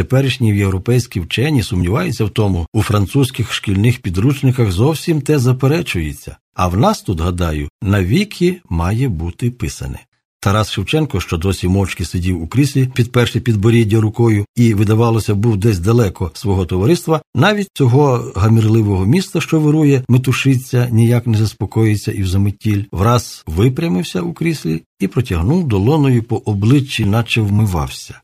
Теперішні європейські вчені сумніваються в тому, у французьких шкільних підручниках зовсім те заперечується. А в нас тут, гадаю, навіки має бути писане. Тарас Шевченко, що досі мовчки сидів у кріслі, підперши підборіддя рукою, і, видавалося, був десь далеко свого товариства, навіть цього гамірливого міста, що вирує, метушиться, ніяк не заспокоїться і в заметіль, враз випрямився у кріслі і протягнув долоною по обличчі, наче вмивався.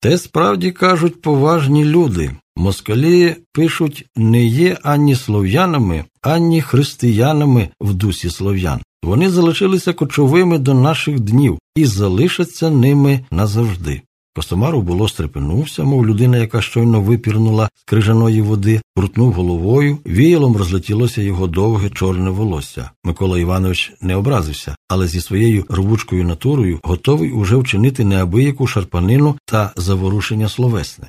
Те справді кажуть поважні люди. Москалі пишуть не є ані слов'янами, ані християнами в дусі слов'ян. Вони залишилися кочовими до наших днів і залишаться ними назавжди. Костомаров було стрепенувся, мов людина, яка щойно випірнула з крижаної води, крутнув головою, віялом розлетілося його довге чорне волосся. Микола Іванович не образився, але зі своєю рвучкою натурою готовий уже вчинити неабияку шарпанину та заворушення словесне.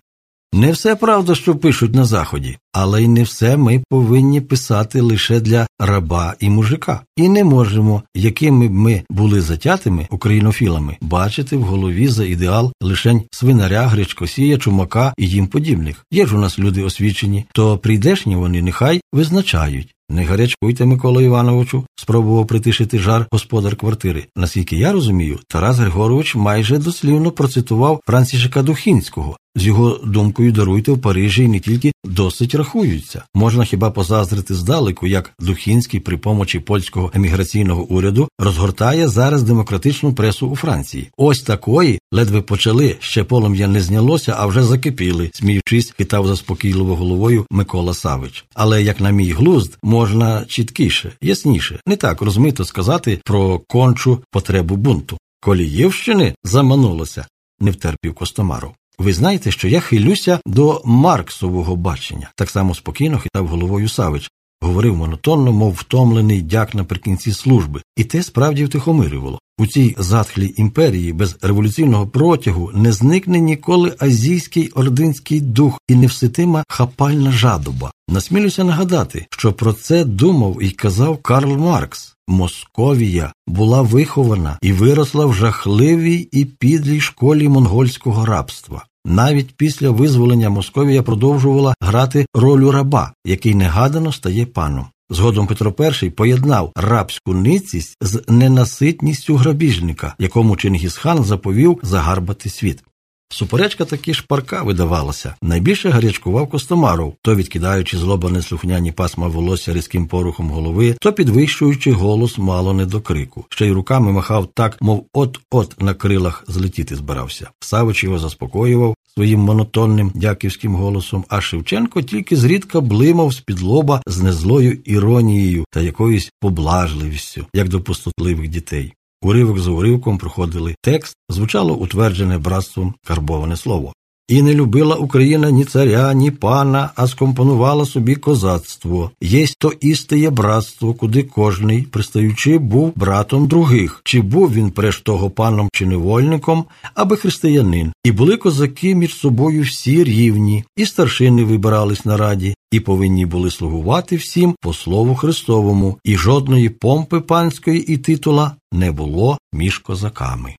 Не все правда, що пишуть на Заході, але й не все ми повинні писати лише для раба і мужика. І не можемо, якими б ми були затятими українофілами, бачити в голові за ідеал лишень свинаря, гречкосія, чумака і їм подібних. Є ж у нас люди освічені, то прийдешні вони нехай визначають. Не гарячкуйте, Микола Івановичу, спробував притишити жар господар квартири. Наскільки я розумію, Тарас Григорович майже дослівно процитував Францішика Духінського. З його думкою даруйте в Парижі не тільки досить рахуються. Можна хіба позазрити здалеку, як Духінський при помочі польського еміграційного уряду розгортає зараз демократичну пресу у Франції. Ось такої ледве почали, ще полум'я не знялося, а вже закипіли, сміючись, хитав заспокійливо головою Микола Савич. Але як на мій глузд, можна чіткіше, ясніше, не так розмито сказати про кончу потребу бунту. Коліївщини заманулося, не втерпів Костомаров. Ви знаєте, що я хилюся до Марксового бачення, так само спокійно хитав головою Савич, говорив монотонно, мов втомлений дяк наприкінці служби, і те справді втихомирювало. У цій затхлій імперії без революційного протягу не зникне ніколи азійський ординський дух і невситима хапальна жадоба. Насмілюся нагадати, що про це думав і казав Карл Маркс. Московія була вихована і виросла в жахливій і підлій школі монгольського рабства. Навіть після визволення Московія продовжувала грати роль раба, який негадано стає паном. Згодом Петро І поєднав рабську ницість з ненаситністю грабіжника, якому Чингісхан заповів загарбати світ. Суперечка таки шпарка видавалася. Найбільше гарячкував Костомаров, то відкидаючи злоба неслухняні пасма волосся різким порухом голови, то підвищуючи голос мало не до крику. Ще й руками махав так, мов от-от на крилах злетіти збирався. Савич його заспокоював своїм монотонним дяківським голосом, а Шевченко тільки зрідка блимав з-під лоба з незлою іронією та якоюсь поблажливістю, як до пустотливих дітей. Уривок за уривком проходили текст, звучало утверджене братством карбоване слово. І не любила Україна ні царя, ні пана, а скомпонувала собі козацтво. Єсть то істеє братство, куди кожний, пристаючи, був братом других, чи був він преж того паном чи невольником, аби християнин. І були козаки між собою всі рівні, і старшини вибирались на раді, і повинні були слугувати всім по слову Христовому, і жодної помпи панської і титула не було між козаками.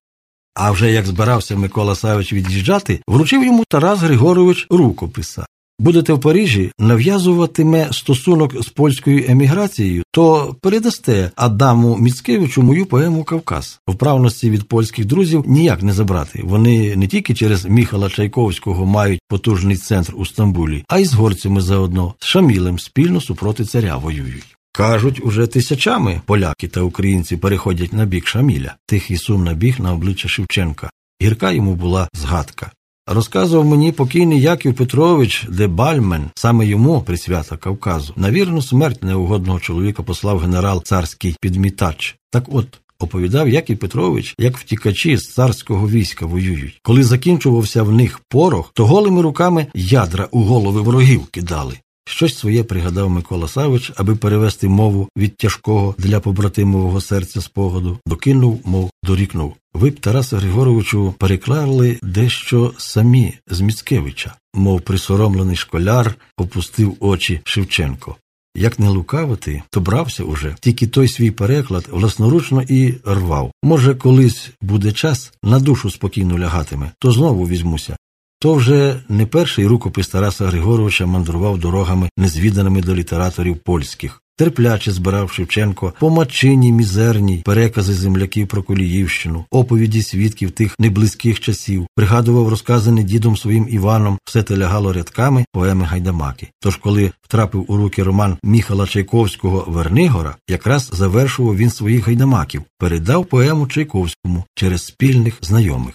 А вже як збирався Микола Савич від'їжджати, вручив йому Тарас Григорович рукописа. Будете в Парижі, нав'язуватиме стосунок з польською еміграцією, то передасте Адаму Міцкевичу мою поему Кавказ. Вправності від польських друзів ніяк не забрати. Вони не тільки через Міхала Чайковського мають потужний центр у Стамбулі, а й з горцями заодно, з Шамілем спільно супроти царя воюють. Кажуть, уже тисячами поляки та українці переходять на бік Шаміля. Тихий сум набіг на обличчя Шевченка. Гірка йому була згадка. Розказував мені покійний Яків Петрович де Бальмен, саме йому присвята Кавказу. На вірну смерть неугодного чоловіка послав генерал царський підмітач. Так от. Оповідав Яків Петрович, як втікачі з царського війська воюють. Коли закінчувався в них порох, то голими руками ядра у голови ворогів кидали. Щось своє пригадав Микола Савич, аби перевести мову від тяжкого для побратимового серця спогаду, докинув, мов дорікнув. Ви б, Тараса Григоровичу, переклали дещо самі з Міцкевича, мов присоромлений школяр опустив очі Шевченко. Як не лукавити, то брався уже, тільки той свій переклад власноручно і рвав. Може, колись буде час, на душу спокійно лягатиме, то знову візьмуся. То вже не перший рукопис Тараса Григоровича мандрував дорогами, незвіданими до літераторів польських. Терпляче збирав Шевченко по мачині мізерній перекази земляків про Коліївщину, оповіді свідків тих неблизьких часів, пригадував розказаний дідом своїм Іваном, все те лягало рядками поеми Гайдамаки. Тож, коли втрапив у руки роман Міхала Чайковського Вернигора, якраз завершував він своїх гайдамаків, передав поему Чайковському через спільних знайомих.